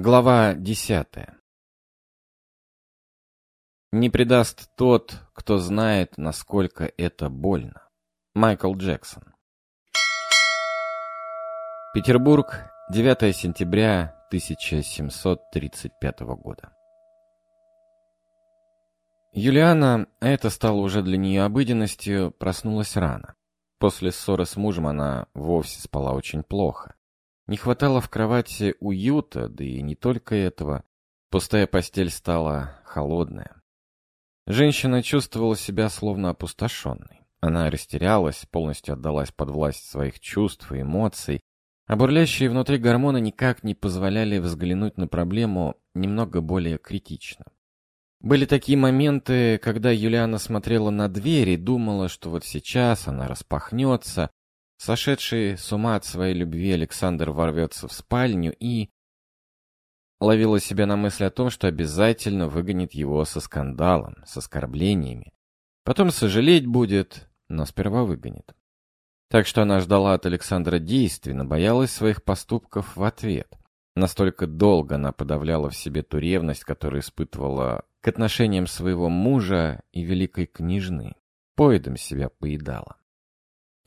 Глава десятая Не предаст тот, кто знает, насколько это больно. Майкл Джексон Петербург, 9 сентября 1735 года. Юлиана, а это стало уже для нее обыденностью, проснулась рано. После ссоры с мужем она вовсе спала очень плохо. Не хватало в кровати уюта, да и не только этого. Пустая постель стала холодная. Женщина чувствовала себя словно опустошенной. Она растерялась, полностью отдалась под власть своих чувств и эмоций, а бурлящие внутри гормоны никак не позволяли взглянуть на проблему немного более критично. Были такие моменты, когда Юлиана смотрела на дверь и думала, что вот сейчас она распахнется, Сошедший с ума от своей любви Александр ворвется в спальню и... Ловила себя на мысли о том, что обязательно выгонит его со скандалом, с оскорблениями. Потом сожалеть будет, но сперва выгонит. Так что она ждала от Александра действий, но боялась своих поступков в ответ. Настолько долго она подавляла в себе ту ревность, которую испытывала к отношениям своего мужа и великой княжны. Поедом себя поедала.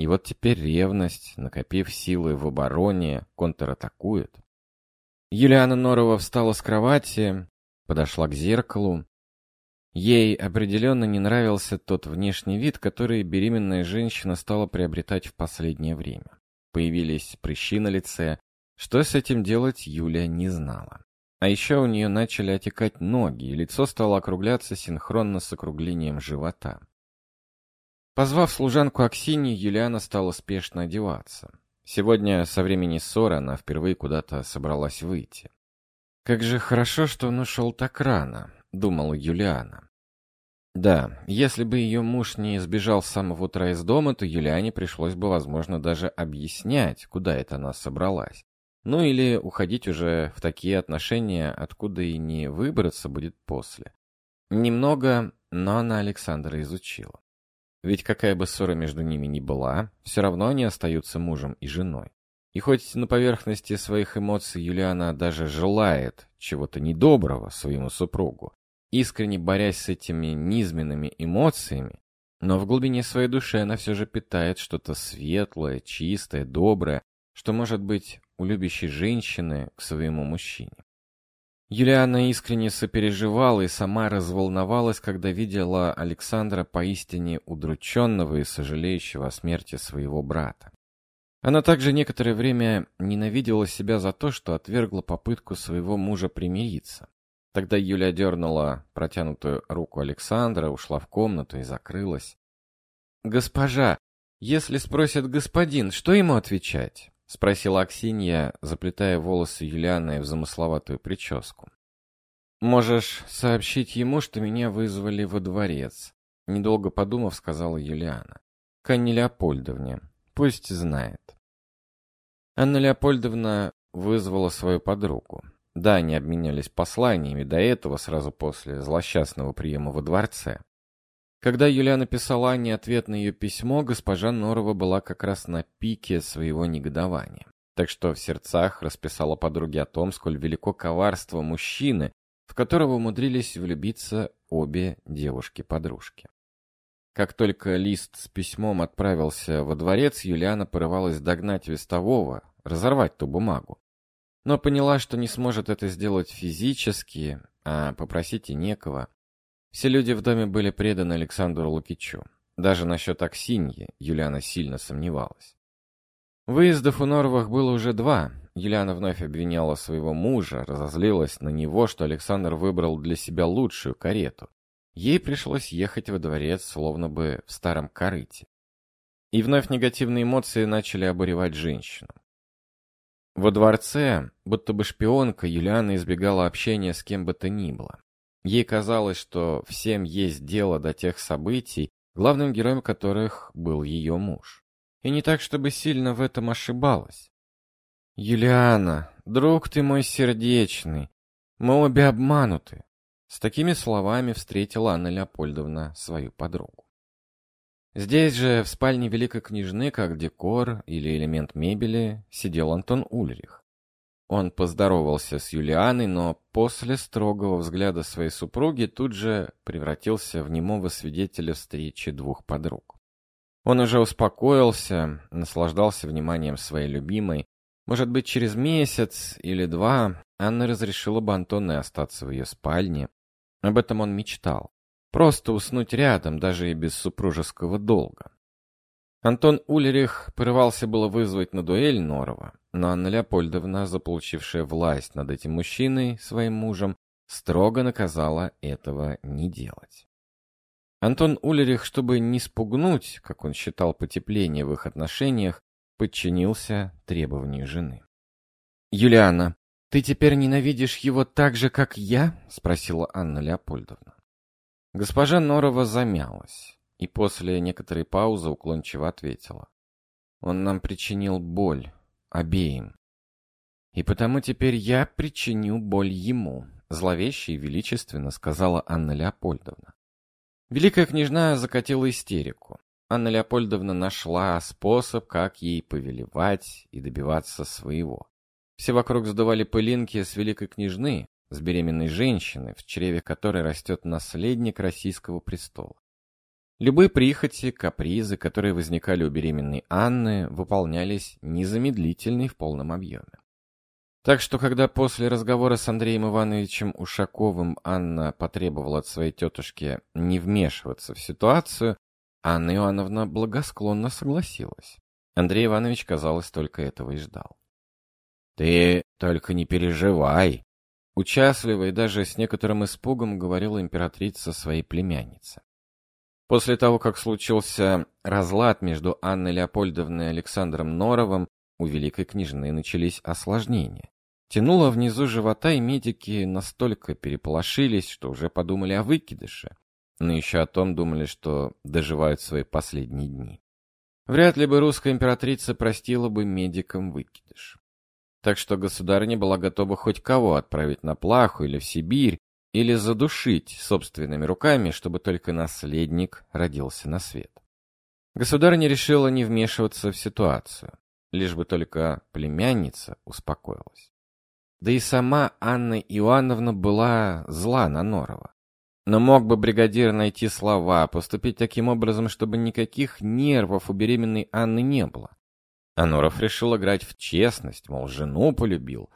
И вот теперь ревность, накопив силы в обороне, контратакует. Юлиана Норова встала с кровати, подошла к зеркалу. Ей определенно не нравился тот внешний вид, который беременная женщина стала приобретать в последнее время. Появились прыщи на лице. Что с этим делать, Юлия не знала. А еще у нее начали отекать ноги, и лицо стало округляться синхронно с округлением живота. Позвав служанку Аксиньи, Юлиана стала спешно одеваться. Сегодня, со времени ссоры, она впервые куда-то собралась выйти. «Как же хорошо, что он ушел так рано», — думала Юлиана. Да, если бы ее муж не сбежал с самого утра из дома, то Юлиане пришлось бы, возможно, даже объяснять, куда это она собралась. Ну или уходить уже в такие отношения, откуда и не выбраться будет после. Немного, но она Александра изучила. Ведь какая бы ссора между ними ни была, все равно они остаются мужем и женой. И хоть на поверхности своих эмоций Юлиана даже желает чего-то недоброго своему супругу, искренне борясь с этими низменными эмоциями, но в глубине своей души она все же питает что-то светлое, чистое, доброе, что может быть у любящей женщины к своему мужчине. Юлиана искренне сопереживала и сама разволновалась, когда видела Александра поистине удрученного и сожалеющего о смерти своего брата. Она также некоторое время ненавидела себя за то, что отвергла попытку своего мужа примириться. Тогда Юля дернула протянутую руку Александра, ушла в комнату и закрылась. «Госпожа, если спросит господин, что ему отвечать?» — спросила Аксинья, заплетая волосы Юлианы в замысловатую прическу. «Можешь сообщить ему, что меня вызвали во дворец», — недолго подумав, сказала Юлиана. «К Анне Леопольдовне. Пусть знает». Анна Леопольдовна вызвала свою подругу. Да, они обменялись посланиями до этого, сразу после злосчастного приема во дворце. Когда Юлиана писала Анне ответ на ее письмо, госпожа Норова была как раз на пике своего негодования. Так что в сердцах расписала подруге о том, сколь велико коварство мужчины, в которого умудрились влюбиться обе девушки-подружки. Как только лист с письмом отправился во дворец, Юлиана порывалась догнать вестового, разорвать ту бумагу. Но поняла, что не сможет это сделать физически, а попросить и некого. Все люди в доме были преданы Александру Лукичу. Даже насчет Аксиньи Юлиана сильно сомневалась. Выездов у Норовых было уже два. Юлиана вновь обвиняла своего мужа, разозлилась на него, что Александр выбрал для себя лучшую карету. Ей пришлось ехать во дворец, словно бы в старом корыте. И вновь негативные эмоции начали обуревать женщину. Во дворце, будто бы шпионка, Юлиана избегала общения с кем бы то ни было. Ей казалось, что всем есть дело до тех событий, главным героем которых был ее муж. И не так, чтобы сильно в этом ошибалась. «Юлиана, друг ты мой сердечный, мы обе обмануты», с такими словами встретила Анна Леопольдовна свою подругу. Здесь же, в спальне великой княжны, как декор или элемент мебели, сидел Антон Ульрих. Он поздоровался с Юлианой, но после строгого взгляда своей супруги тут же превратился в немого свидетеля встречи двух подруг. Он уже успокоился, наслаждался вниманием своей любимой. Может быть, через месяц или два Анна разрешила бы Антону остаться в ее спальне. Об этом он мечтал. Просто уснуть рядом, даже и без супружеского долга. Антон Ульрих порывался было вызвать на дуэль Норова, но Анна Леопольдовна, заполучившая власть над этим мужчиной, своим мужем, строго наказала этого не делать. Антон Ульрих, чтобы не спугнуть, как он считал, потепление в их отношениях, подчинился требованию жены. «Юлиана, ты теперь ненавидишь его так же, как я?» — спросила Анна Леопольдовна. Госпожа Норова замялась и после некоторой паузы уклончиво ответила. «Он нам причинил боль, обеим. И потому теперь я причиню боль ему», — зловеще и величественно сказала Анна Леопольдовна. Великая княжна закатила истерику. Анна Леопольдовна нашла способ, как ей повелевать и добиваться своего. Все вокруг сдавали пылинки с великой княжны, с беременной женщины, в чреве которой растет наследник российского престола. Любые прихоти, капризы, которые возникали у беременной Анны, выполнялись незамедлительно и в полном объеме. Так что, когда после разговора с Андреем Ивановичем Ушаковым Анна потребовала от своей тетушки не вмешиваться в ситуацию, Анна Иоанновна благосклонно согласилась. Андрей Иванович, казалось, только этого и ждал. «Ты только не переживай!» Участливо и даже с некоторым испугом говорила императрица своей племяннице. После того, как случился разлад между Анной Леопольдовной и Александром Норовым, у великой княжны начались осложнения. Тянуло внизу живота, и медики настолько переполошились, что уже подумали о выкидыше. Но еще о том думали, что доживают свои последние дни. Вряд ли бы русская императрица простила бы медикам выкидыш. Так что государыня была готова хоть кого отправить на плаху или в Сибирь, или задушить собственными руками, чтобы только наследник родился на свет. Государыня решила не вмешиваться в ситуацию, лишь бы только племянница успокоилась. Да и сама Анна Иоанновна была зла на Норова. Но мог бы бригадир найти слова, поступить таким образом, чтобы никаких нервов у беременной Анны не было. А Норов решил играть в честность, мол, жену полюбил.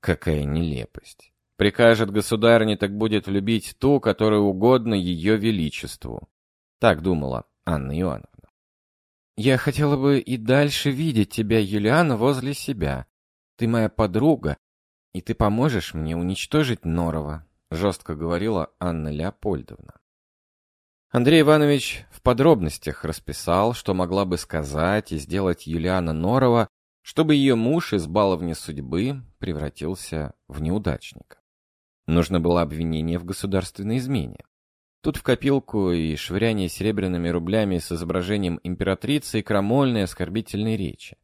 Какая нелепость. Прикажет государыне, так будет любить ту, которая угодно ее величеству. Так думала Анна Иоанновна. Я хотела бы и дальше видеть тебя, Юлиана, возле себя. Ты моя подруга, и ты поможешь мне уничтожить Норова, жестко говорила Анна Леопольдовна. Андрей Иванович в подробностях расписал, что могла бы сказать и сделать Юлиана Норова, чтобы ее муж из баловни судьбы превратился в неудачника. Нужно было обвинение в государственной измене. Тут в копилку и швыряние серебряными рублями с изображением императрицы и крамольной оскорбительной речи.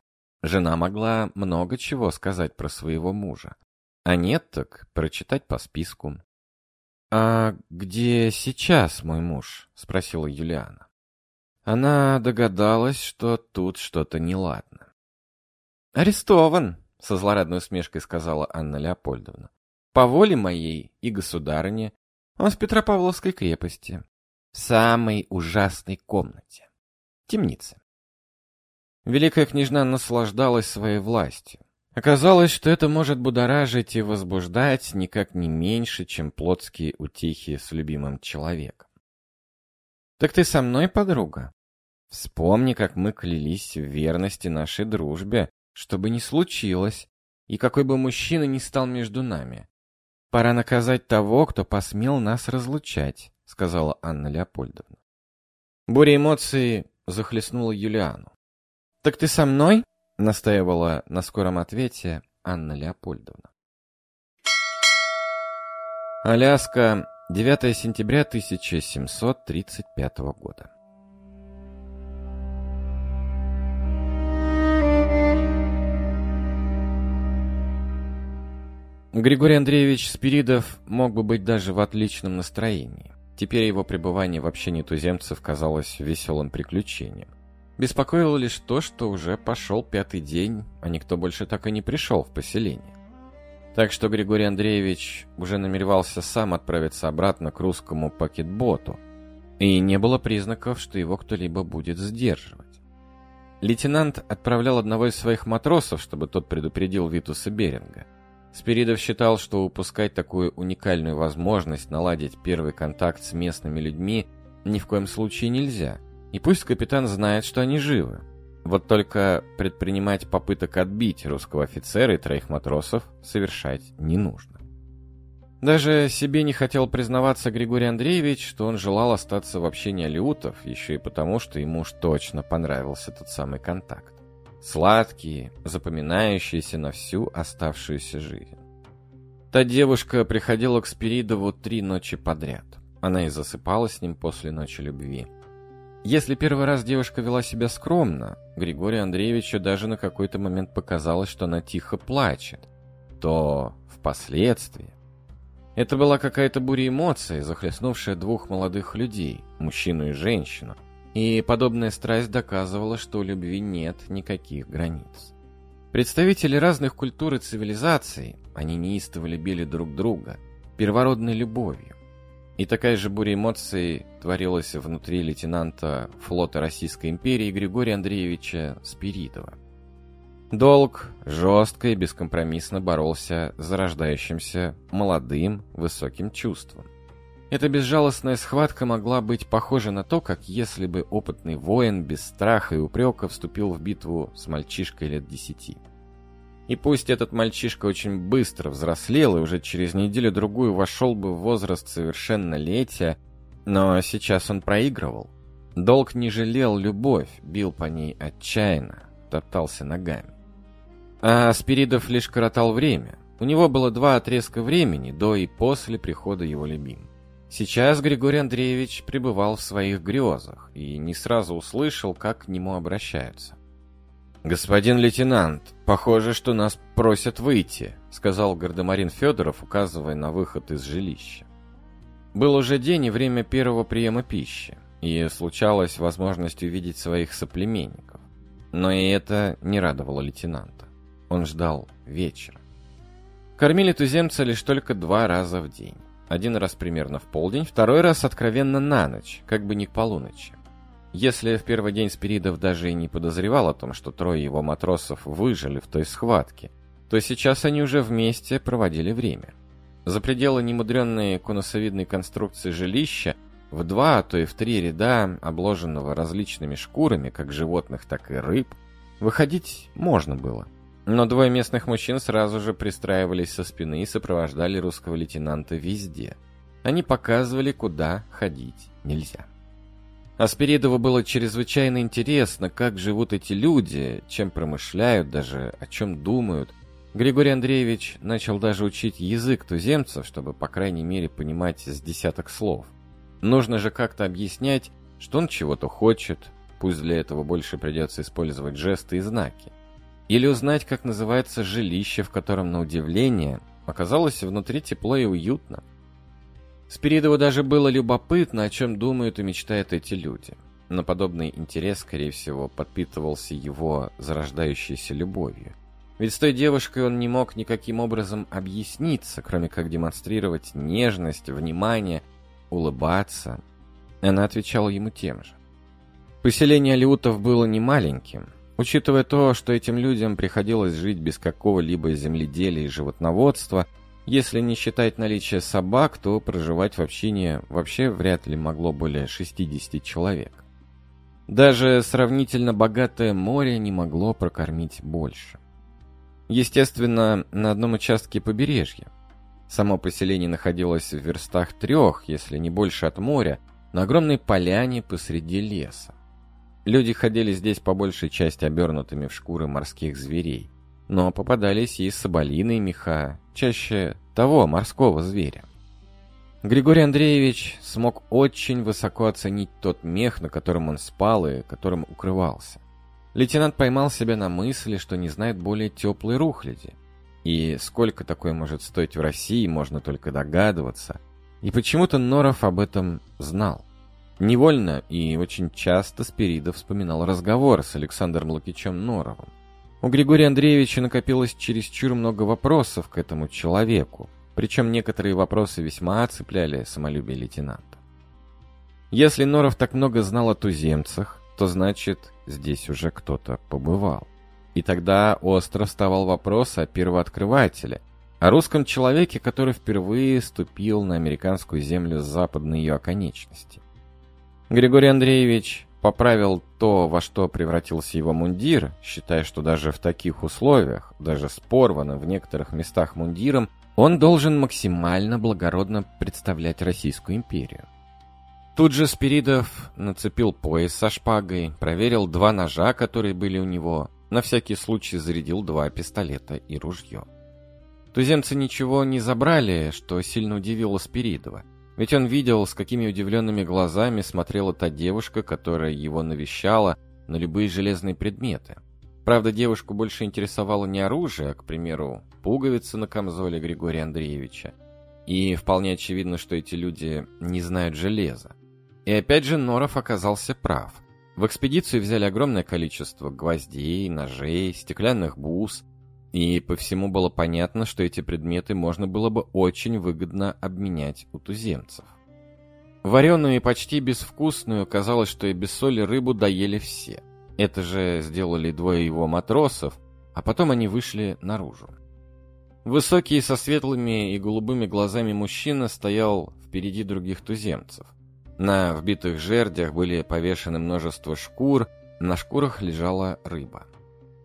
Жена могла много чего сказать про своего мужа. А нет, так прочитать по списку. «А где сейчас мой муж?» — спросила Юлиана. Она догадалась, что тут что-то неладно. «Арестован!» — со злорадной усмешкой сказала Анна Леопольдовна. По воле моей и государыне он в Петропавловской крепости, в самой ужасной комнате, темнице. Великая княжна наслаждалась своей властью. Оказалось, что это может будоражить и возбуждать никак не меньше, чем плотские утехи с любимым человеком. «Так ты со мной, подруга? Вспомни, как мы клялись в верности нашей дружбе, чтобы не случилось, и какой бы мужчина ни стал между нами. «Пора наказать того, кто посмел нас разлучать», — сказала Анна Леопольдовна. Буря эмоций захлестнула Юлиану. «Так ты со мной?» — настаивала на скором ответе Анна Леопольдовна. Аляска, 9 сентября 1735 года. Григорий Андреевич Спиридов мог бы быть даже в отличном настроении. Теперь его пребывание в общении туземцев казалось веселым приключением. Беспокоило лишь то, что уже пошел пятый день, а никто больше так и не пришел в поселение. Так что Григорий Андреевич уже намеревался сам отправиться обратно к русскому пакетботу, и не было признаков, что его кто-либо будет сдерживать. Лейтенант отправлял одного из своих матросов, чтобы тот предупредил Витуса Беринга. Спиридов считал, что упускать такую уникальную возможность наладить первый контакт с местными людьми ни в коем случае нельзя. И пусть капитан знает, что они живы. Вот только предпринимать попыток отбить русского офицера и троих матросов совершать не нужно. Даже себе не хотел признаваться Григорий Андреевич, что он желал остаться в общении алиутов, еще и потому, что ему уж точно понравился тот самый контакт. Сладкий, запоминающийся на всю оставшуюся жизнь. Та девушка приходила к Спиридову три ночи подряд. Она и засыпала с ним после ночи любви. Если первый раз девушка вела себя скромно, Григорию Андреевичу даже на какой-то момент показалось, что она тихо плачет, то впоследствии... Это была какая-то буря эмоций, захлестнувшая двух молодых людей, мужчину и женщину, и подобная страсть доказывала, что у любви нет никаких границ. Представители разных культур и цивилизаций, они неистово любили друг друга, первородной любовью. И такая же буря эмоций творилась внутри лейтенанта флота Российской империи Григория Андреевича Спиридова. Долг жестко и бескомпромиссно боролся с зарождающимся молодым высоким чувством. Эта безжалостная схватка могла быть похожа на то, как если бы опытный воин без страха и упрека вступил в битву с мальчишкой лет десяти. И пусть этот мальчишка очень быстро взрослел и уже через неделю-другую вошел бы в возраст совершеннолетия, но сейчас он проигрывал. Долг не жалел любовь, бил по ней отчаянно, топтался ногами. А Спиридов лишь коротал время. У него было два отрезка времени до и после прихода его любим. Сейчас Григорий Андреевич пребывал в своих грезах и не сразу услышал, как к нему обращаются. «Господин лейтенант, похоже, что нас просят выйти», сказал Гардемарин Федоров, указывая на выход из жилища. Был уже день и время первого приема пищи, и случалась возможность увидеть своих соплеменников. Но и это не радовало лейтенанта. Он ждал вечера. Кормили туземца лишь только два раза в день. Один раз примерно в полдень, второй раз откровенно на ночь, как бы не к полуночи. Если в первый день Спиридов даже и не подозревал о том, что трое его матросов выжили в той схватке, то сейчас они уже вместе проводили время. За пределы немудренной конусовидной конструкции жилища в два, а то и в три ряда, обложенного различными шкурами, как животных, так и рыб, выходить можно было. Но двое местных мужчин сразу же пристраивались со спины и сопровождали русского лейтенанта везде. Они показывали, куда ходить нельзя. Аспиридову было чрезвычайно интересно, как живут эти люди, чем промышляют, даже о чем думают. Григорий Андреевич начал даже учить язык туземцев, чтобы, по крайней мере, понимать с десяток слов. Нужно же как-то объяснять, что он чего-то хочет, пусть для этого больше придется использовать жесты и знаки. Или узнать, как называется жилище, в котором, на удивление, оказалось внутри тепло и уютно. Спиридову даже было любопытно, о чем думают и мечтают эти люди. Но подобный интерес, скорее всего, подпитывался его зарождающейся любовью. Ведь с той девушкой он не мог никаким образом объясниться, кроме как демонстрировать нежность, внимание, улыбаться. Она отвечала ему тем же. Поселение алиутов было не маленьким. Учитывая то, что этим людям приходилось жить без какого-либо земледелия и животноводства – если не считать наличие собак, то проживать в общине вообще вряд ли могло более 60 человек. Даже сравнительно богатое море не могло прокормить больше. Естественно, на одном участке побережья. Само поселение находилось в верстах трех, если не больше от моря, на огромной поляне посреди леса. Люди ходили здесь по большей части обернутыми в шкуры морских зверей но попадались и соболиные меха, чаще того морского зверя. Григорий Андреевич смог очень высоко оценить тот мех, на котором он спал и которым укрывался. Лейтенант поймал себя на мысли, что не знает более теплой рухляди. И сколько такое может стоить в России, можно только догадываться. И почему-то Норов об этом знал. Невольно и очень часто Спиридов вспоминал разговор с Александром Лукичем Норовым. У Григория Андреевича накопилось чересчур много вопросов к этому человеку, причем некоторые вопросы весьма оцепляли самолюбие лейтенанта. Если Норов так много знал о туземцах, то значит, здесь уже кто-то побывал. И тогда остро вставал вопрос о первооткрывателе, о русском человеке, который впервые ступил на американскую землю с западной ее оконечности. Григорий Андреевич поправил то, во что превратился его мундир, считая, что даже в таких условиях, даже с порванным в некоторых местах мундиром, он должен максимально благородно представлять Российскую империю. Тут же Спиридов нацепил пояс со шпагой, проверил два ножа, которые были у него, на всякий случай зарядил два пистолета и ружье. Туземцы ничего не забрали, что сильно удивило Спиридова. Ведь он видел, с какими удивленными глазами смотрела та девушка, которая его навещала на любые железные предметы. Правда, девушку больше интересовало не оружие, а, к примеру, пуговицы на камзоле Григория Андреевича. И вполне очевидно, что эти люди не знают железа. И опять же Норов оказался прав. В экспедицию взяли огромное количество гвоздей, ножей, стеклянных бус, и по всему было понятно, что эти предметы можно было бы очень выгодно обменять у туземцев. Вареную и почти безвкусную, казалось, что и без соли рыбу доели все. Это же сделали двое его матросов, а потом они вышли наружу. Высокий со светлыми и голубыми глазами мужчина стоял впереди других туземцев. На вбитых жердях были повешены множество шкур, на шкурах лежала рыба.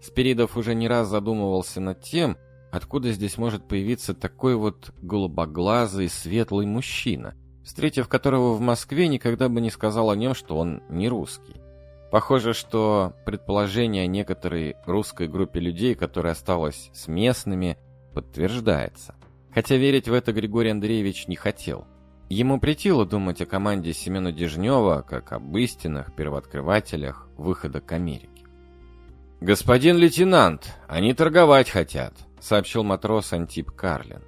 Спиридов уже не раз задумывался над тем, откуда здесь может появиться такой вот голубоглазый светлый мужчина, встретив которого в Москве никогда бы не сказал о нем, что он не русский. Похоже, что предположение о некоторой русской группе людей, которая осталась с местными, подтверждается. Хотя верить в это Григорий Андреевич не хотел. Ему притило думать о команде Семена Дежнева как об истинных первооткрывателях выхода к Америке. «Господин лейтенант, они торговать хотят», — сообщил матрос Антип Карлин.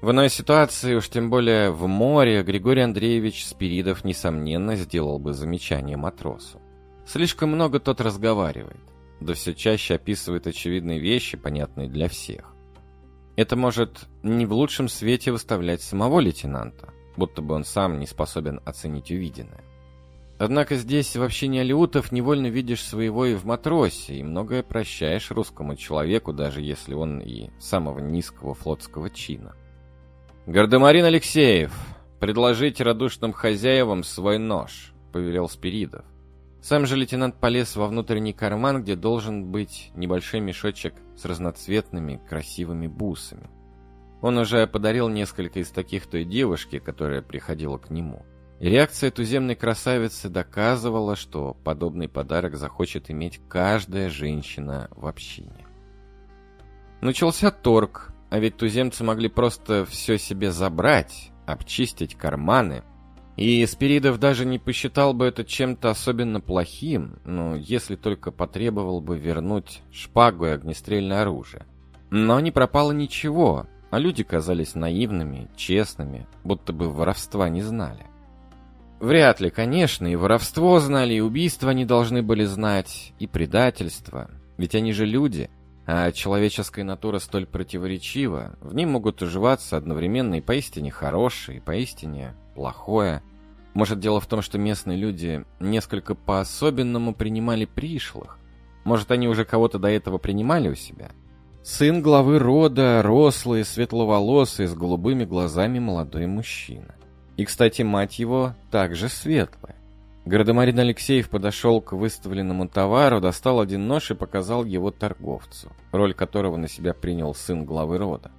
В иной ситуации, уж тем более в море, Григорий Андреевич Спиридов, несомненно, сделал бы замечание матросу. Слишком много тот разговаривает, да все чаще описывает очевидные вещи, понятные для всех. Это может не в лучшем свете выставлять самого лейтенанта, будто бы он сам не способен оценить увиденное. Однако здесь в общении алиутов невольно видишь своего и в матросе, и многое прощаешь русскому человеку, даже если он и самого низкого флотского чина. «Гардемарин Алексеев, предложите радушным хозяевам свой нож», — повелел Спиридов. Сам же лейтенант полез во внутренний карман, где должен быть небольшой мешочек с разноцветными красивыми бусами. Он уже подарил несколько из таких той девушке, которая приходила к нему. И реакция туземной красавицы доказывала, что подобный подарок захочет иметь каждая женщина в общине. Начался торг, а ведь туземцы могли просто все себе забрать, обчистить карманы. И Спиридов даже не посчитал бы это чем-то особенно плохим, но если только потребовал бы вернуть шпагу и огнестрельное оружие. Но не пропало ничего, а люди казались наивными, честными, будто бы воровства не знали. Вряд ли, конечно, и воровство знали, и убийство они должны были знать, и предательство. Ведь они же люди, а человеческая натура столь противоречива, в ней могут уживаться одновременно и поистине хорошее, и поистине плохое. Может, дело в том, что местные люди несколько по-особенному принимали пришлых? Может, они уже кого-то до этого принимали у себя? Сын главы рода, рослый, светловолосый, с голубыми глазами молодой мужчина. И, кстати, мать его также светлая. Градомарин Алексеев подошел к выставленному товару, достал один нож и показал его торговцу, роль которого на себя принял сын главы рода.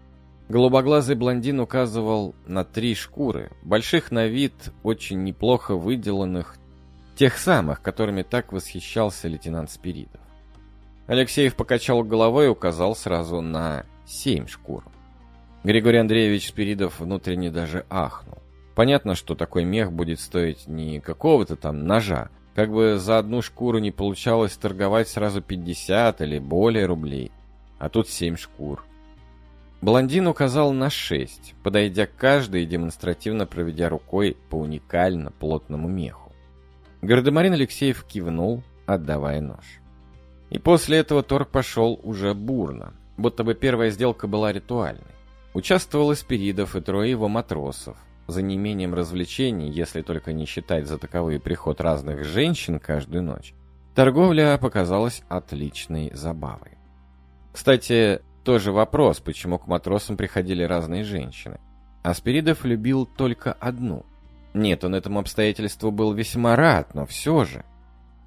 Голубоглазый блондин указывал на три шкуры, больших на вид, очень неплохо выделанных, тех самых, которыми так восхищался лейтенант Спиридов. Алексеев покачал головой и указал сразу на семь шкур. Григорий Андреевич Спиридов внутренне даже ахнул. Понятно, что такой мех будет стоить не какого-то там ножа. Как бы за одну шкуру не получалось торговать сразу 50 или более рублей. А тут 7 шкур. Блондин указал на 6, подойдя к каждой и демонстративно проведя рукой по уникально плотному меху. Гардемарин Алексеев кивнул, отдавая нож. И после этого торг пошел уже бурно, будто бы первая сделка была ритуальной. Участвовал Спиридов и трое его матросов. За неимением развлечений, если только не считать за таковые приход разных женщин каждую ночь, торговля показалась отличной забавой. Кстати, тоже вопрос, почему к матросам приходили разные женщины. Аспиридов любил только одну. Нет, он этому обстоятельству был весьма рад, но все же.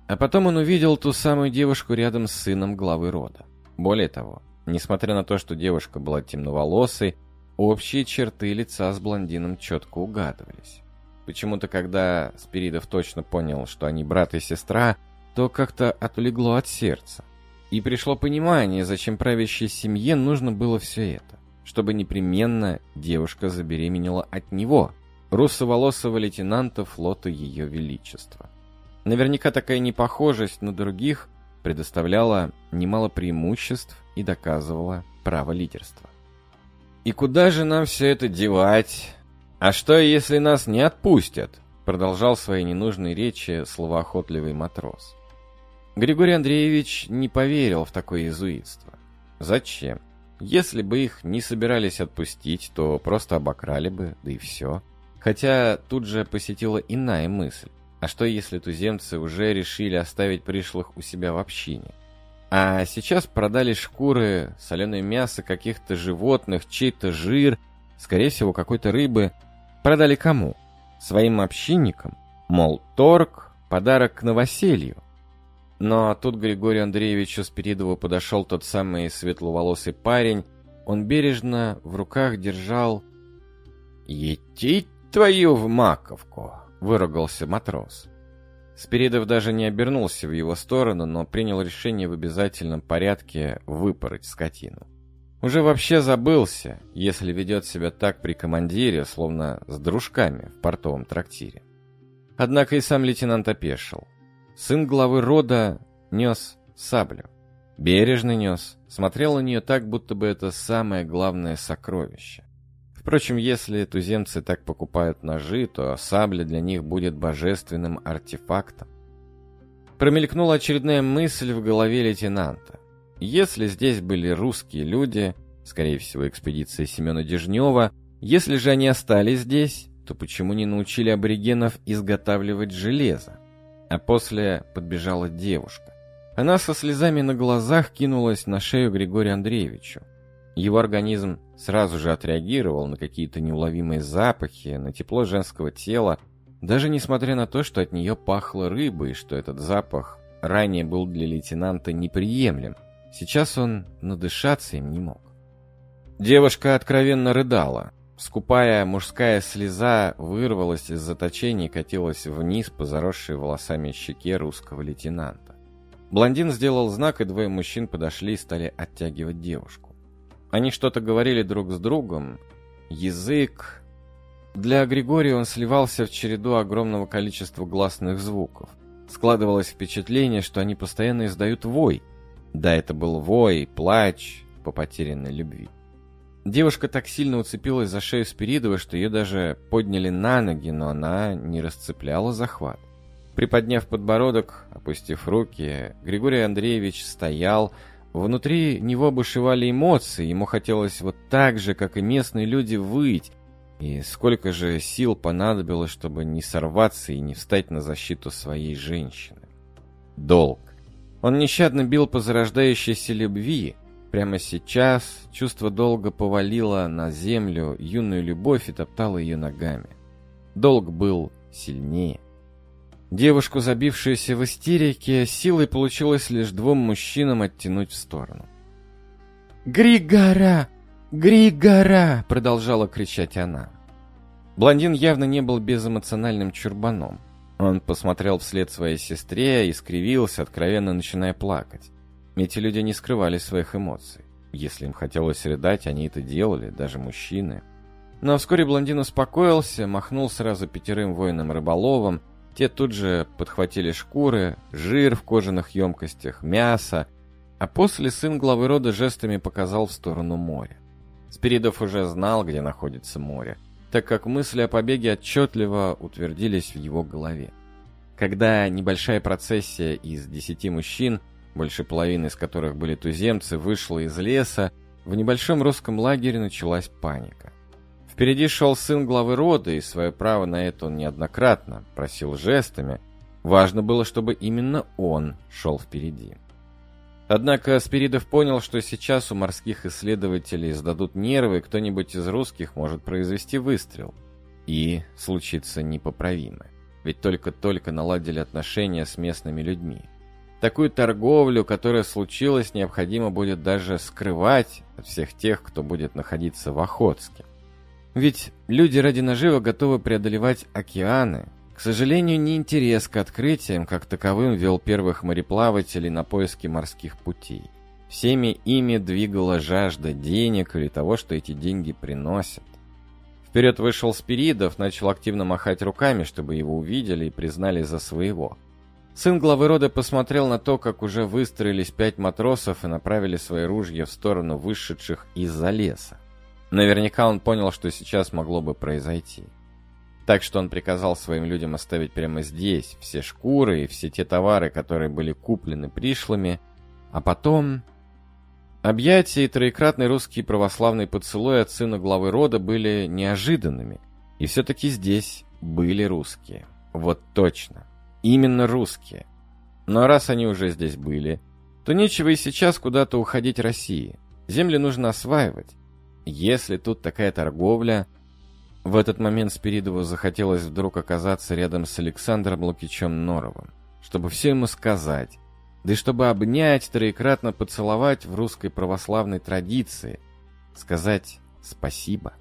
А потом он увидел ту самую девушку рядом с сыном главы рода. Более того, несмотря на то, что девушка была темноволосой, общие черты лица с блондином четко угадывались. Почему-то, когда Спиридов точно понял, что они брат и сестра, то как-то отлегло от сердца. И пришло понимание, зачем правящей семье нужно было все это. Чтобы непременно девушка забеременела от него, русоволосого лейтенанта флота Ее Величества. Наверняка такая непохожесть на других предоставляла немало преимуществ и доказывала право лидерства. «И куда же нам все это девать? А что, если нас не отпустят?» Продолжал свои ненужные речи словоохотливый матрос. Григорий Андреевич не поверил в такое иезуитство. Зачем? Если бы их не собирались отпустить, то просто обокрали бы, да и все. Хотя тут же посетила иная мысль. А что если туземцы уже решили оставить пришлых у себя в общине? А сейчас продали шкуры, соленое мясо каких-то животных, чей-то жир, скорее всего, какой-то рыбы. Продали кому? Своим общинникам? Мол, торг, подарок к новоселью. Но тут Григорию Андреевичу Спиридову подошел тот самый светловолосый парень. Он бережно в руках держал... «Етить твою в маковку!» выругался матрос. Спиридов даже не обернулся в его сторону, но принял решение в обязательном порядке выпороть скотину. Уже вообще забылся, если ведет себя так при командире, словно с дружками в портовом трактире. Однако и сам лейтенант опешил. Сын главы рода нес саблю. Бережно нес, смотрел на нее так, будто бы это самое главное сокровище. Впрочем, если туземцы так покупают ножи, то сабля для них будет божественным артефактом. Промелькнула очередная мысль в голове лейтенанта. Если здесь были русские люди, скорее всего, экспедиция Семена Дежнева, если же они остались здесь, то почему не научили аборигенов изготавливать железо? А после подбежала девушка. Она со слезами на глазах кинулась на шею Григорию Андреевичу. Его организм сразу же отреагировал на какие-то неуловимые запахи, на тепло женского тела, даже несмотря на то, что от нее пахло рыбой, и что этот запах ранее был для лейтенанта неприемлем. Сейчас он надышаться им не мог. Девушка откровенно рыдала. Скупая мужская слеза вырвалась из заточения и катилась вниз по заросшей волосами щеке русского лейтенанта. Блондин сделал знак, и двое мужчин подошли и стали оттягивать девушку. Они что-то говорили друг с другом. Язык... Для Григория он сливался в череду огромного количества гласных звуков. Складывалось впечатление, что они постоянно издают вой. Да, это был вой, плач по потерянной любви. Девушка так сильно уцепилась за шею Спиридова, что ее даже подняли на ноги, но она не расцепляла захват. Приподняв подбородок, опустив руки, Григорий Андреевич стоял, Внутри него бушевали эмоции, ему хотелось вот так же, как и местные люди, выть. И сколько же сил понадобилось, чтобы не сорваться и не встать на защиту своей женщины. Долг. Он нещадно бил по зарождающейся любви. Прямо сейчас чувство долга повалило на землю юную любовь и топтало ее ногами. Долг был сильнее. Девушку, забившуюся в истерике, силой получилось лишь двум мужчинам оттянуть в сторону. «Григора! Григора!» — продолжала кричать она. Блондин явно не был безэмоциональным чурбаном. Он посмотрел вслед своей сестре и скривился, откровенно начиная плакать. Эти люди не скрывали своих эмоций. Если им хотелось рыдать, они это делали, даже мужчины. Но вскоре блондин успокоился, махнул сразу пятерым воинам-рыболовам, те тут же подхватили шкуры, жир в кожаных емкостях, мясо, а после сын главы рода жестами показал в сторону моря. Спиридов уже знал, где находится море, так как мысли о побеге отчетливо утвердились в его голове. Когда небольшая процессия из десяти мужчин больше половины из которых были туземцы, вышла из леса, в небольшом русском лагере началась паника. Впереди шел сын главы рода, и свое право на это он неоднократно просил жестами. Важно было, чтобы именно он шел впереди. Однако Спиридов понял, что сейчас у морских исследователей сдадут нервы, кто-нибудь из русских может произвести выстрел. И случится непоправимое. Ведь только-только наладили отношения с местными людьми. Такую торговлю, которая случилась, необходимо будет даже скрывать от всех тех, кто будет находиться в Охотске. Ведь люди ради нажива готовы преодолевать океаны. К сожалению, не интерес к открытиям как таковым вел первых мореплавателей на поиски морских путей. Всеми ими двигала жажда денег или того, что эти деньги приносят. Вперед вышел Спиридов, начал активно махать руками, чтобы его увидели и признали за своего. Сын главы рода посмотрел на то, как уже выстроились пять матросов и направили свои ружья в сторону вышедших из-за леса. Наверняка он понял, что сейчас могло бы произойти. Так что он приказал своим людям оставить прямо здесь все шкуры и все те товары, которые были куплены пришлыми, а потом... Объятия и троекратный русский православный поцелуй от сына главы рода были неожиданными. И все-таки здесь были русские. Вот точно. Именно русские. Но раз они уже здесь были, то нечего и сейчас куда-то уходить России. Земли нужно осваивать. Если тут такая торговля... В этот момент Спиридову захотелось вдруг оказаться рядом с Александром Лукичем Норовым, чтобы все ему сказать, да и чтобы обнять, троекратно поцеловать в русской православной традиции, сказать спасибо.